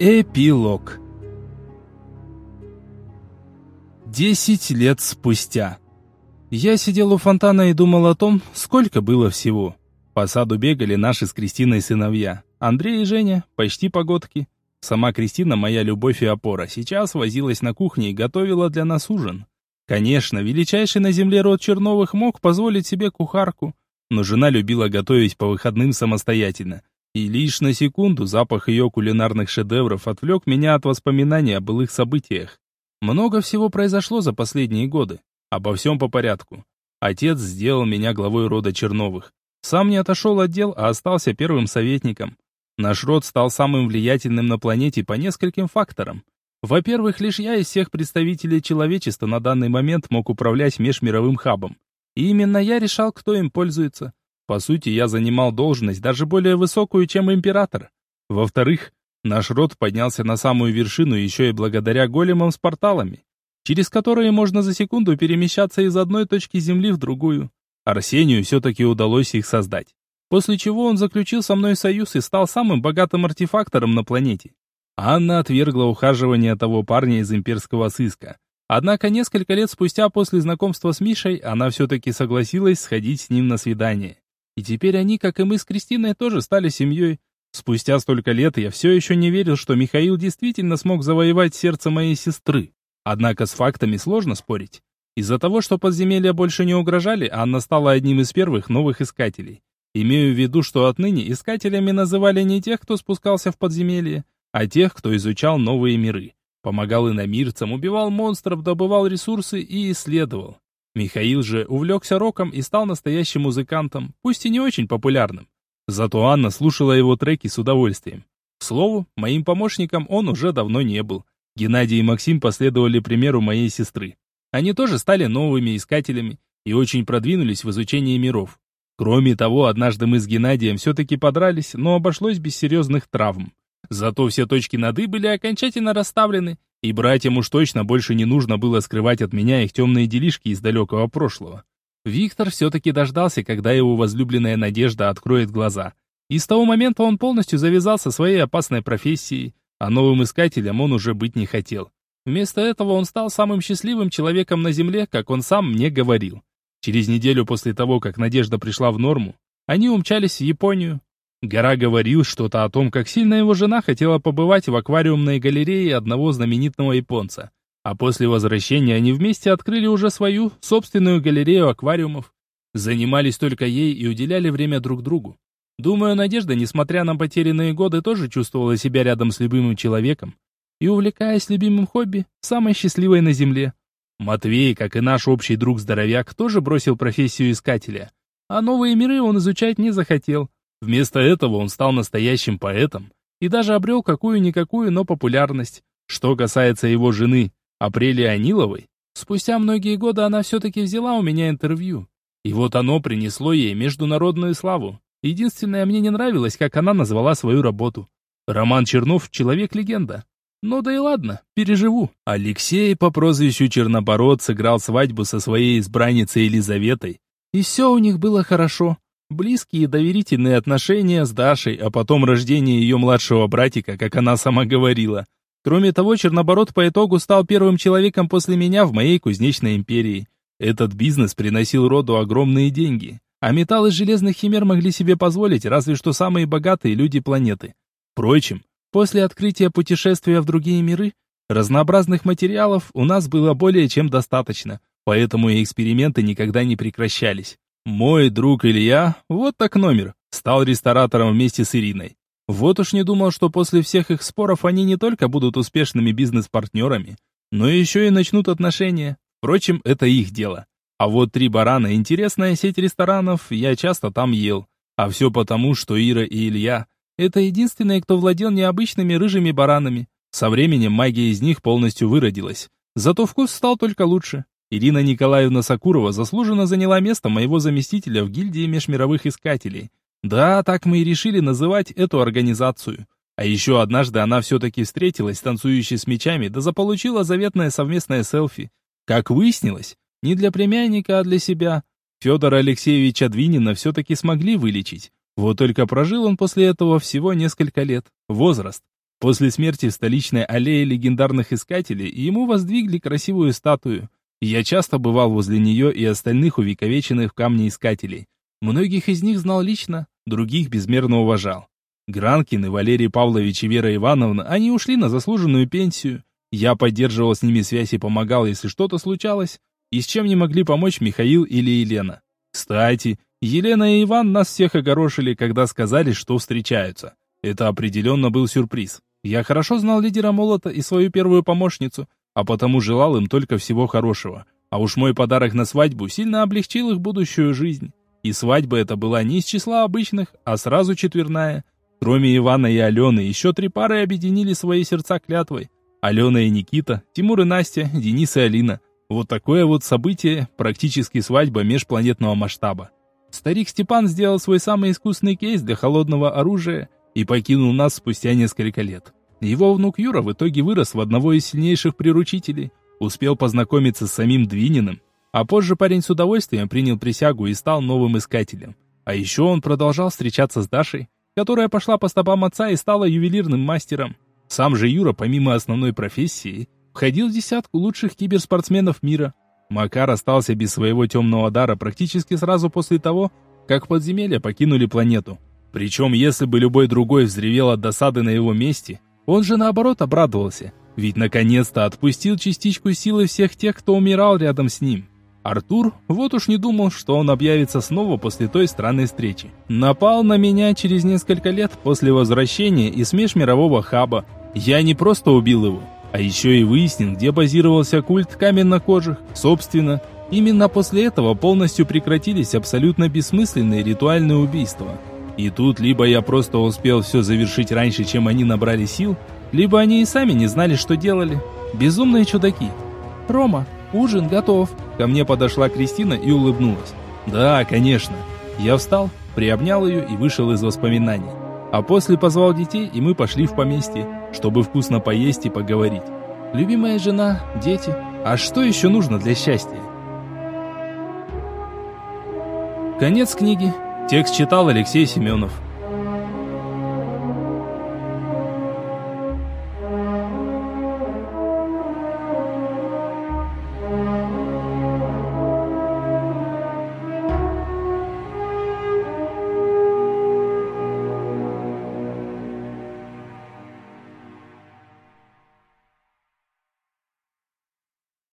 Эпилог Десять лет спустя. Я сидел у фонтана и думал о том, сколько было всего. По саду бегали наши с Кристиной сыновья. Андрей и Женя, почти погодки. Сама Кристина, моя любовь и опора, сейчас возилась на кухне и готовила для нас ужин. Конечно, величайший на земле род Черновых мог позволить себе кухарку, но жена любила готовить по выходным самостоятельно – и лишь на секунду запах ее кулинарных шедевров отвлек меня от воспоминаний о былых событиях. Много всего произошло за последние годы. Обо всем по порядку. Отец сделал меня главой рода Черновых. Сам не отошел от дел, а остался первым советником. Наш род стал самым влиятельным на планете по нескольким факторам. Во-первых, лишь я из всех представителей человечества на данный момент мог управлять межмировым хабом. И именно я решал, кто им пользуется. По сути, я занимал должность даже более высокую, чем император. Во-вторых, наш род поднялся на самую вершину еще и благодаря големам с порталами, через которые можно за секунду перемещаться из одной точки Земли в другую. Арсению все-таки удалось их создать. После чего он заключил со мной союз и стал самым богатым артефактором на планете. Анна отвергла ухаживание того парня из имперского сыска. Однако несколько лет спустя после знакомства с Мишей она все-таки согласилась сходить с ним на свидание. И теперь они, как и мы с Кристиной, тоже стали семьей. Спустя столько лет я все еще не верил, что Михаил действительно смог завоевать сердце моей сестры. Однако с фактами сложно спорить. Из-за того, что подземелья больше не угрожали, Анна стала одним из первых новых искателей. Имею в виду, что отныне искателями называли не тех, кто спускался в подземелье, а тех, кто изучал новые миры. Помогал иномирцам, убивал монстров, добывал ресурсы и исследовал. Михаил же увлекся роком и стал настоящим музыкантом, пусть и не очень популярным. Зато Анна слушала его треки с удовольствием. К слову, моим помощником он уже давно не был. Геннадий и Максим последовали примеру моей сестры. Они тоже стали новыми искателями и очень продвинулись в изучении миров. Кроме того, однажды мы с Геннадием все-таки подрались, но обошлось без серьезных травм. Зато все точки над «и» были окончательно расставлены, и братьям уж точно больше не нужно было скрывать от меня их темные делишки из далекого прошлого. Виктор все-таки дождался, когда его возлюбленная Надежда откроет глаза. И с того момента он полностью завязался своей опасной профессией, а новым искателем он уже быть не хотел. Вместо этого он стал самым счастливым человеком на Земле, как он сам мне говорил. Через неделю после того, как Надежда пришла в норму, они умчались в Японию, Гора говорил что-то о том, как сильно его жена хотела побывать в аквариумной галерее одного знаменитого японца. А после возвращения они вместе открыли уже свою, собственную галерею аквариумов. Занимались только ей и уделяли время друг другу. Думаю, Надежда, несмотря на потерянные годы, тоже чувствовала себя рядом с любимым человеком. И, увлекаясь любимым хобби, самой счастливой на земле. Матвей, как и наш общий друг-здоровяк, тоже бросил профессию искателя. А новые миры он изучать не захотел. Вместо этого он стал настоящим поэтом и даже обрел какую-никакую, но популярность. Что касается его жены, Апрели Аниловой, спустя многие годы она все-таки взяла у меня интервью. И вот оно принесло ей международную славу. Единственное, мне не нравилось, как она назвала свою работу. Роман Чернов — человек-легенда. Ну да и ладно, переживу. Алексей по прозвищу Чернобород сыграл свадьбу со своей избранницей Елизаветой. И все у них было хорошо. Близкие доверительные отношения с Дашей, а потом рождение ее младшего братика, как она сама говорила. Кроме того, Черноборот по итогу стал первым человеком после меня в моей кузнечной империи. Этот бизнес приносил роду огромные деньги, а металлы железных химер могли себе позволить разве что самые богатые люди планеты. Впрочем, после открытия путешествия в другие миры, разнообразных материалов у нас было более чем достаточно, поэтому и эксперименты никогда не прекращались. Мой друг Илья, вот так номер, стал ресторатором вместе с Ириной. Вот уж не думал, что после всех их споров они не только будут успешными бизнес-партнерами, но еще и начнут отношения. Впрочем, это их дело. А вот «Три барана» — интересная сеть ресторанов, я часто там ел. А все потому, что Ира и Илья — это единственные, кто владел необычными рыжими баранами. Со временем магия из них полностью выродилась. Зато вкус стал только лучше. Ирина Николаевна Сакурова заслуженно заняла место моего заместителя в гильдии межмировых искателей. Да, так мы и решили называть эту организацию. А еще однажды она все-таки встретилась с танцующей с мечами, да заполучила заветное совместное селфи. Как выяснилось, не для племянника, а для себя. Федора Алексеевича Двинина все-таки смогли вылечить. Вот только прожил он после этого всего несколько лет. Возраст. После смерти в столичной аллее легендарных искателей ему воздвигли красивую статую. Я часто бывал возле нее и остальных увековеченных в камне искателей. Многих из них знал лично, других безмерно уважал. Гранкин и Валерий Павлович и Вера Ивановна, они ушли на заслуженную пенсию. Я поддерживал с ними связь и помогал, если что-то случалось, и с чем не могли помочь Михаил или Елена. Кстати, Елена и Иван нас всех огорошили, когда сказали, что встречаются. Это определенно был сюрприз. Я хорошо знал лидера Молота и свою первую помощницу, а потому желал им только всего хорошего. А уж мой подарок на свадьбу сильно облегчил их будущую жизнь. И свадьба эта была не из числа обычных, а сразу четверная. Кроме Ивана и Алены, еще три пары объединили свои сердца клятвой. Алена и Никита, Тимур и Настя, Денис и Алина. Вот такое вот событие, практически свадьба межпланетного масштаба. Старик Степан сделал свой самый искусный кейс для холодного оружия и покинул нас спустя несколько лет. Его внук Юра в итоге вырос в одного из сильнейших приручителей, успел познакомиться с самим Двининым, а позже парень с удовольствием принял присягу и стал новым искателем. А еще он продолжал встречаться с Дашей, которая пошла по стопам отца и стала ювелирным мастером. Сам же Юра, помимо основной профессии, входил в десятку лучших киберспортсменов мира. Макар остался без своего темного дара практически сразу после того, как подземелья покинули планету. Причем, если бы любой другой взревел от досады на его месте, он же наоборот обрадовался, ведь наконец-то отпустил частичку силы всех тех, кто умирал рядом с ним. Артур вот уж не думал, что он объявится снова после той странной встречи. Напал на меня через несколько лет после возвращения из межмирового хаба. Я не просто убил его, а еще и выяснил, где базировался культ каменнокожих. Собственно, именно после этого полностью прекратились абсолютно бессмысленные ритуальные убийства. И тут либо я просто успел все завершить раньше, чем они набрали сил, либо они и сами не знали, что делали. Безумные чудаки. «Рома, ужин готов!» Ко мне подошла Кристина и улыбнулась. «Да, конечно». Я встал, приобнял ее и вышел из воспоминаний. А после позвал детей, и мы пошли в поместье, чтобы вкусно поесть и поговорить. Любимая жена, дети. А что еще нужно для счастья? Конец книги. Текст читал Алексей Семенов.